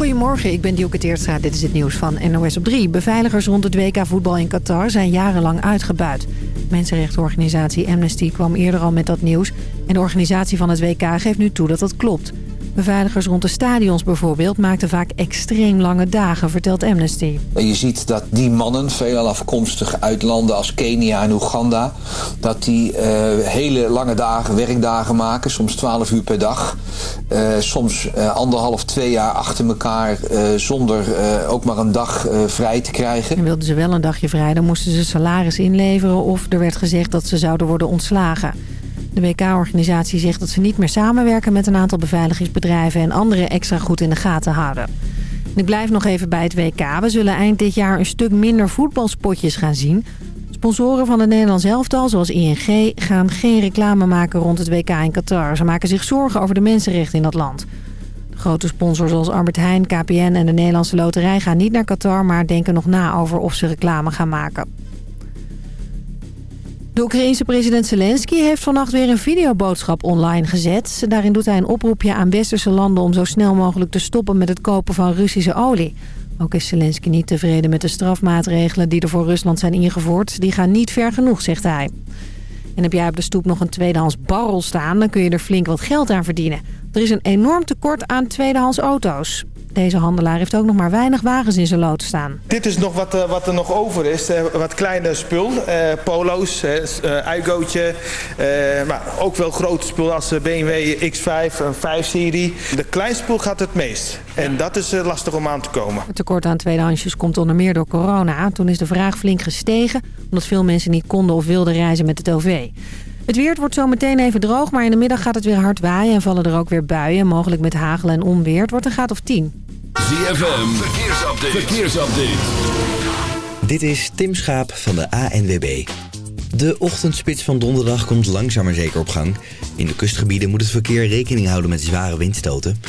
Goedemorgen, ik ben Dielke Teertstra. Dit is het nieuws van NOS op 3. Beveiligers rond het WK voetbal in Qatar zijn jarenlang uitgebuit. Mensenrechtenorganisatie Amnesty kwam eerder al met dat nieuws. En de organisatie van het WK geeft nu toe dat dat klopt. Beveiligers rond de stadions bijvoorbeeld maakten vaak extreem lange dagen, vertelt Amnesty. Je ziet dat die mannen, veelal afkomstig uit landen als Kenia en Oeganda... dat die uh, hele lange dagen, werkdagen maken, soms 12 uur per dag. Uh, soms uh, anderhalf, twee jaar achter elkaar zonder ook maar een dag vrij te krijgen. En wilden ze wel een dagje vrij, dan moesten ze salaris inleveren... of er werd gezegd dat ze zouden worden ontslagen. De WK-organisatie zegt dat ze niet meer samenwerken met een aantal beveiligingsbedrijven... en anderen extra goed in de gaten houden. ik blijf nog even bij het WK. We zullen eind dit jaar een stuk minder voetbalspotjes gaan zien. Sponsoren van het Nederlands elftal, zoals ING, gaan geen reclame maken rond het WK in Qatar. Ze maken zich zorgen over de mensenrechten in dat land. Grote sponsors zoals Albert Heijn, KPN en de Nederlandse Loterij gaan niet naar Qatar... maar denken nog na over of ze reclame gaan maken. De Oekraïense president Zelensky heeft vannacht weer een videoboodschap online gezet. Daarin doet hij een oproepje aan westerse landen om zo snel mogelijk te stoppen met het kopen van Russische olie. Ook is Zelensky niet tevreden met de strafmaatregelen die er voor Rusland zijn ingevoerd. Die gaan niet ver genoeg, zegt hij. En heb jij op de stoep nog een tweedehands barrel staan, dan kun je er flink wat geld aan verdienen. Er is een enorm tekort aan tweedehands auto's. Deze handelaar heeft ook nog maar weinig wagens in zijn lood staan. Dit is nog wat, wat er nog over is. Wat kleine spul. Eh, polo's, uh, Uigootje. maar ook wel grote spul als BMW X5, een 5-serie. De kleinspul gaat het meest. En dat is lastig om aan te komen. Het tekort aan tweedehandsjes komt onder meer door corona. Toen is de vraag flink gestegen. Omdat veel mensen niet konden of wilden reizen met het OV. Het weer wordt zo meteen even droog, maar in de middag gaat het weer hard waaien... en vallen er ook weer buien, mogelijk met hagel en onweer. Het wordt een graad of 10. ZFM, verkeersupdate. verkeersupdate. Dit is Tim Schaap van de ANWB. De ochtendspits van donderdag komt langzaam maar zeker op gang. In de kustgebieden moet het verkeer rekening houden met zware windstoten.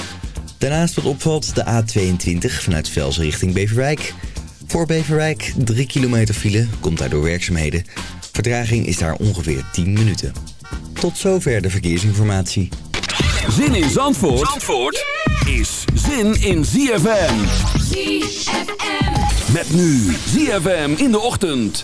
Daarnaast wat opvalt de A22 vanuit Velsen richting Beverwijk. Voor Beverwijk 3 kilometer file, komt daardoor werkzaamheden... Vertraging is daar ongeveer 10 minuten. Tot zover de verkeersinformatie. Zin in Zandvoort, Zandvoort is zin in ZFM. ZFM. Met nu ZFM in de ochtend.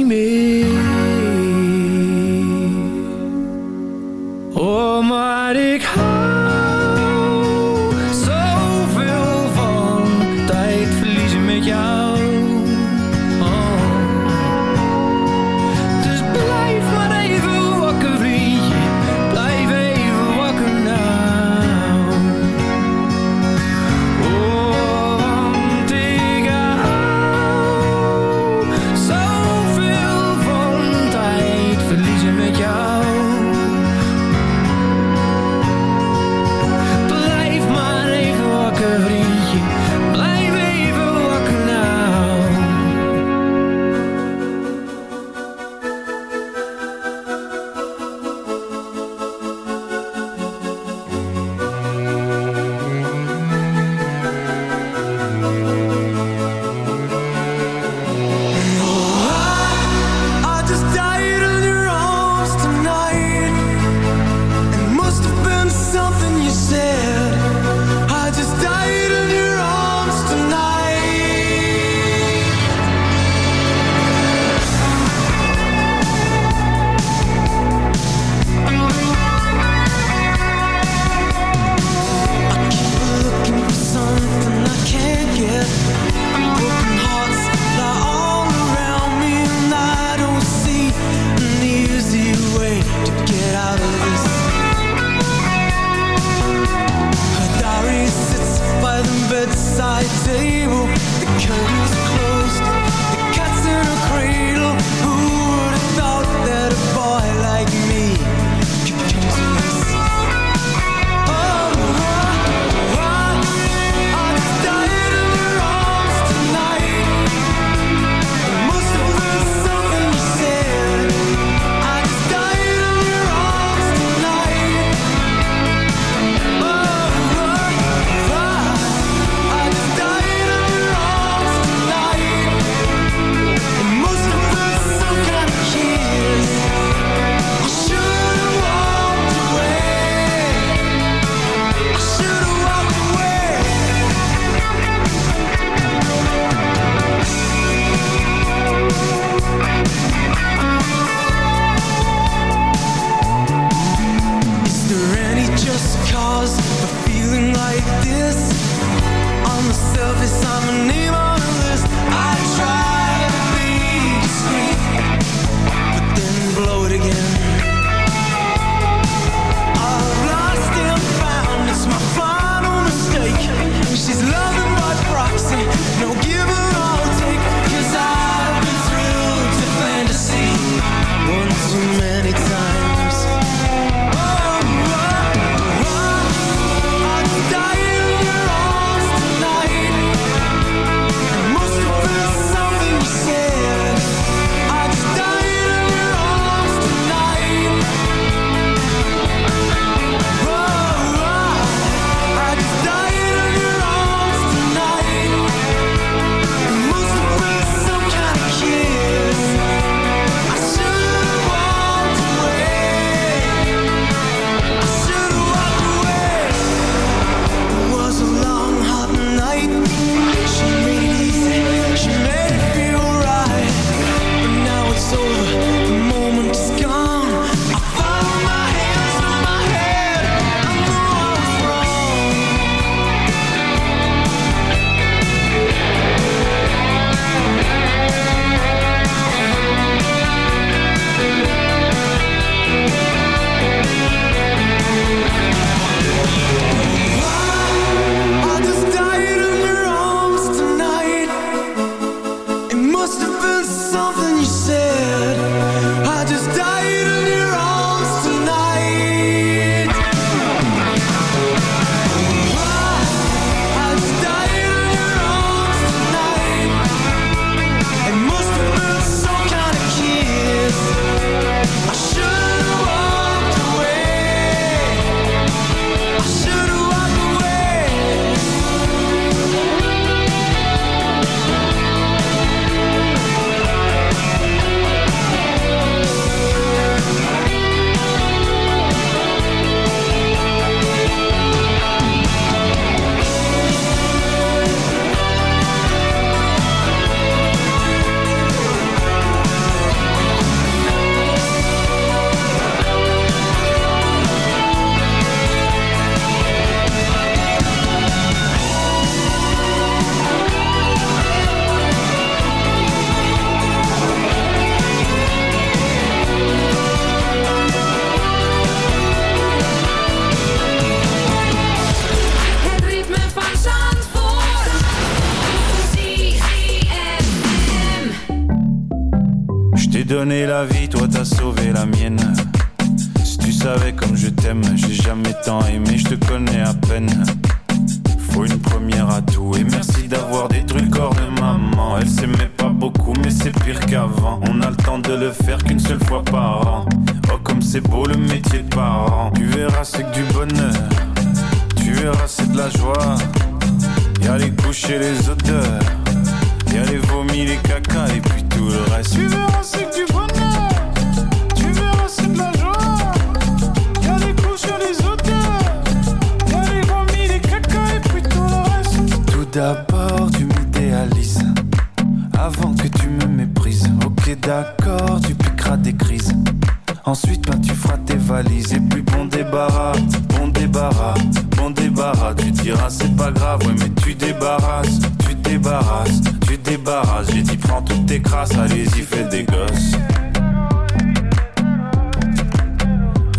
oui, bon débarras, bon débarras, bon débarras. Tu diras, c'est pas grave, ouais, mais tu débarrasses, tu débarrasses, tu débarrasses. J'ai dit, prends toutes tes crasses, allez-y, fais des gosses.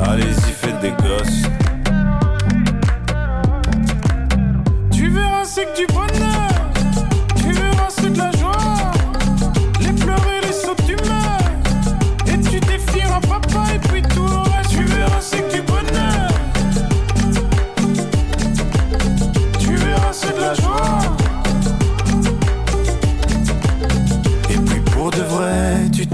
Allez-y, fais des gosses. Tu verras, c'est que du bonheur.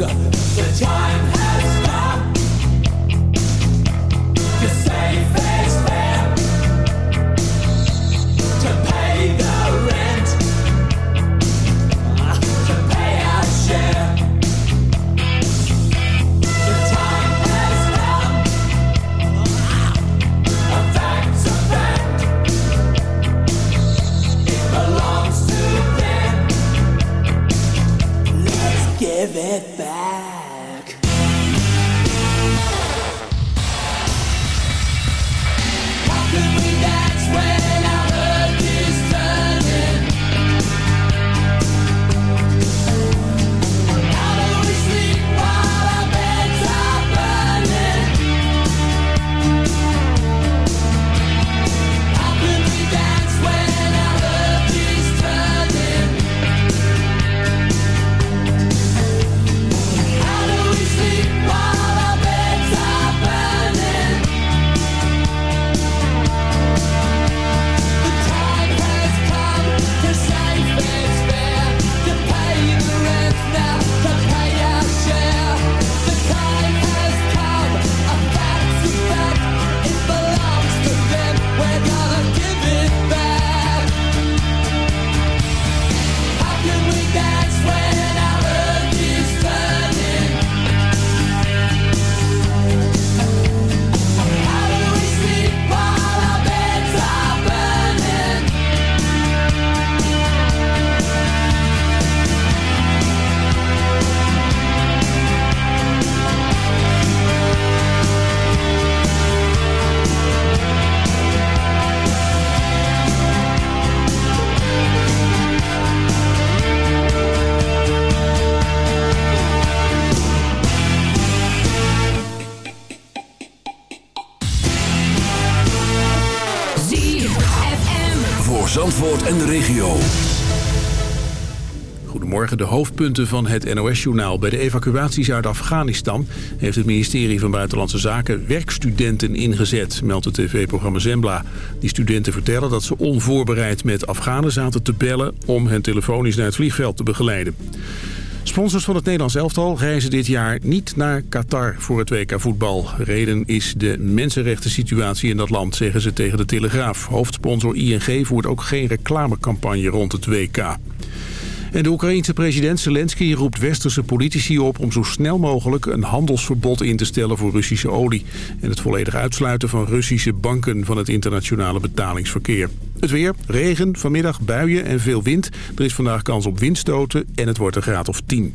Lisa. De hoofdpunten van het NOS-journaal. Bij de evacuaties uit Afghanistan heeft het ministerie van Buitenlandse Zaken werkstudenten ingezet, meldt het tv-programma Zembla. Die studenten vertellen dat ze onvoorbereid met Afghanen zaten te bellen om hen telefonisch naar het vliegveld te begeleiden. Sponsors van het Nederlands elftal reizen dit jaar niet naar Qatar voor het WK voetbal. Reden is de mensenrechten situatie in dat land, zeggen ze tegen de Telegraaf. Hoofdsponsor ING voert ook geen reclamecampagne rond het WK. En de Oekraïense president Zelensky roept westerse politici op om zo snel mogelijk een handelsverbod in te stellen voor Russische olie. En het volledig uitsluiten van Russische banken van het internationale betalingsverkeer. Het weer, regen, vanmiddag buien en veel wind. Er is vandaag kans op windstoten en het wordt een graad of 10.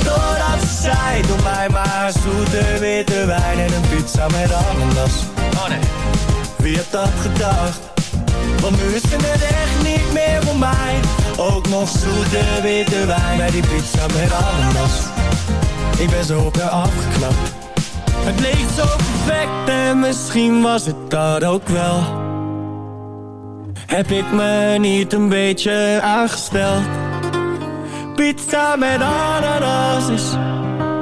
doordat ze zei Doe mij maar zoete witte wijn En een pizza met ananas. Oh nee. Wie had dat gedacht? Want nu is net echt niet meer voor mij. Ook nog zoete witte wijn Bij die pizza met ananas. Ik ben zo op haar afgeknapt. Het leek zo perfect En misschien was het dat ook wel. Heb ik me niet een beetje aangesteld? Pizza met ananas is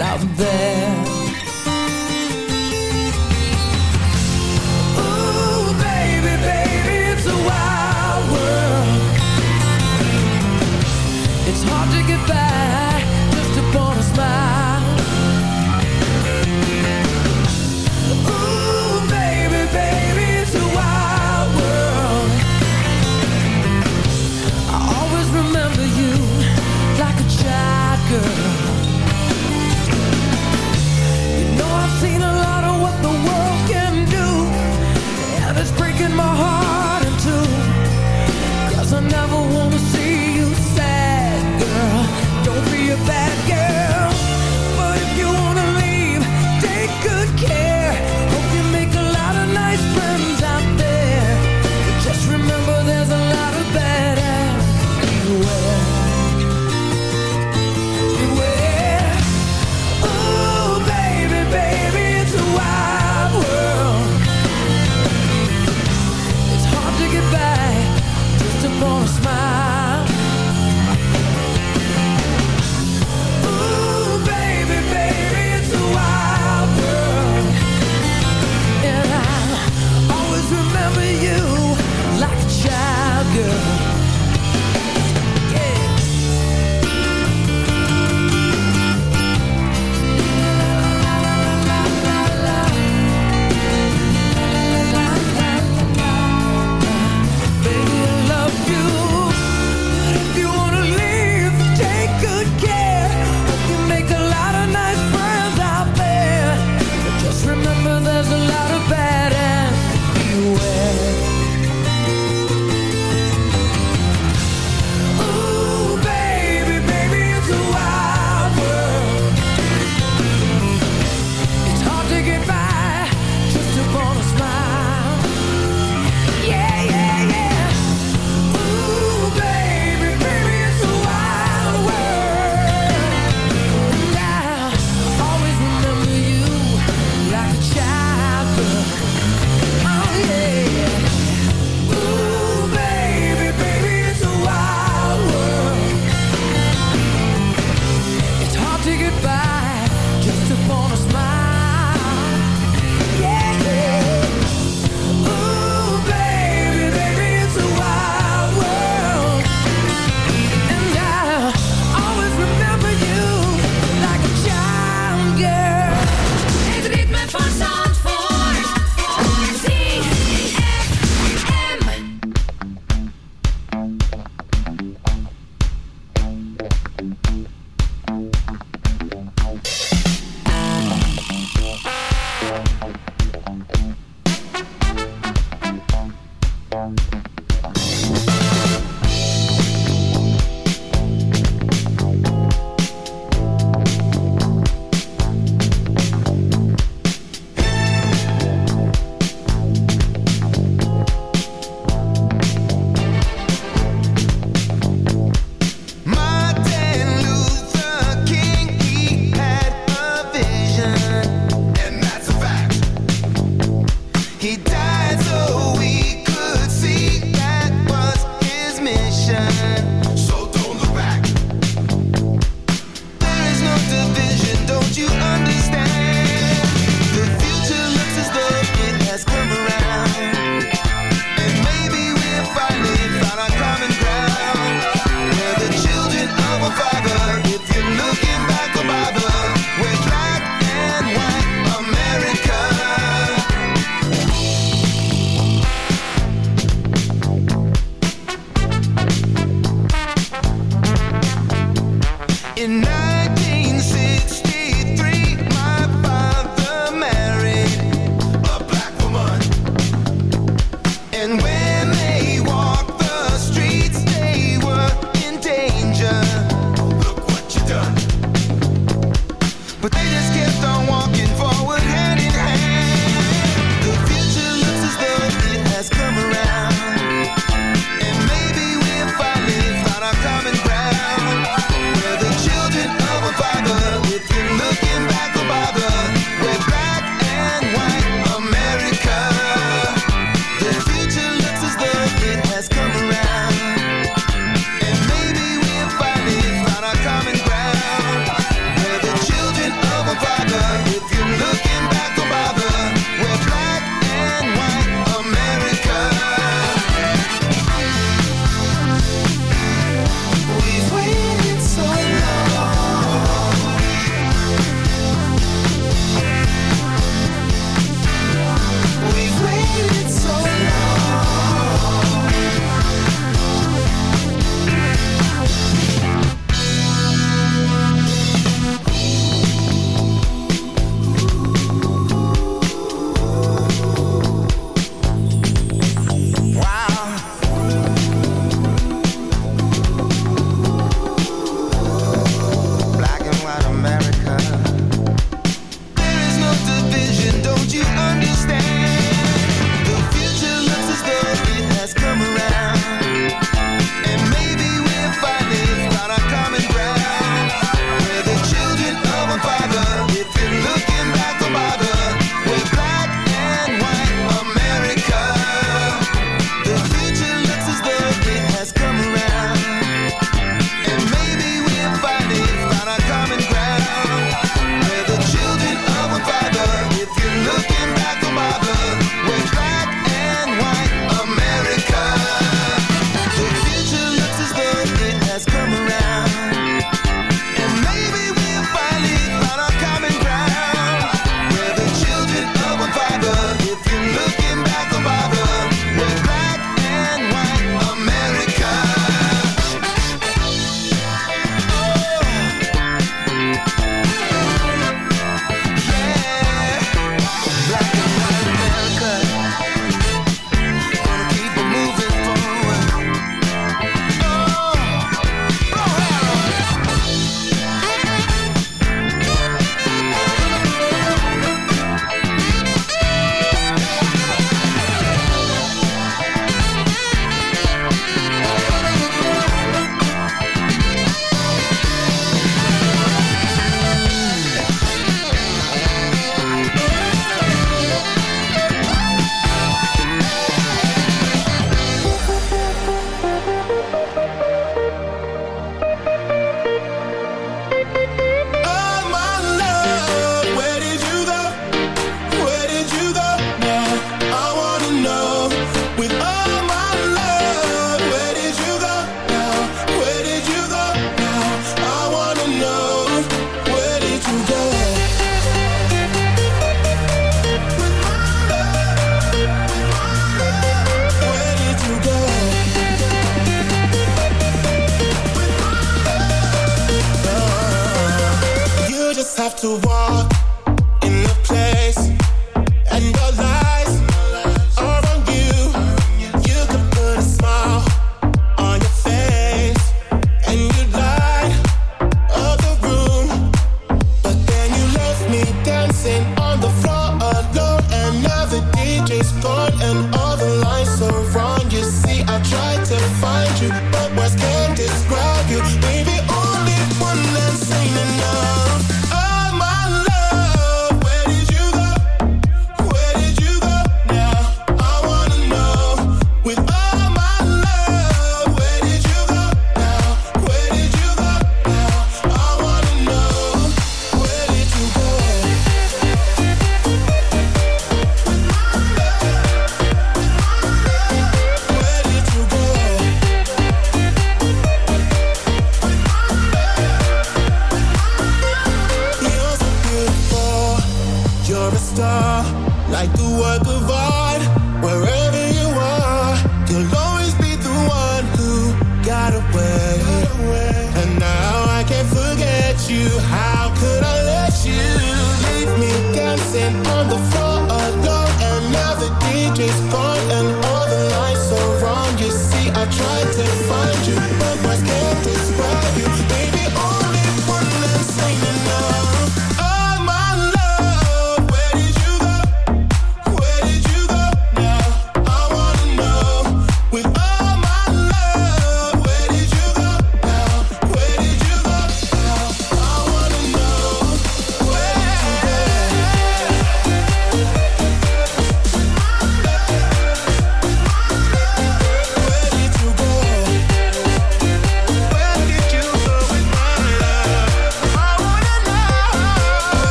out there Ooh, baby, baby, it's a wild world. It's hard to get by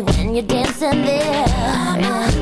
when you're dancing there.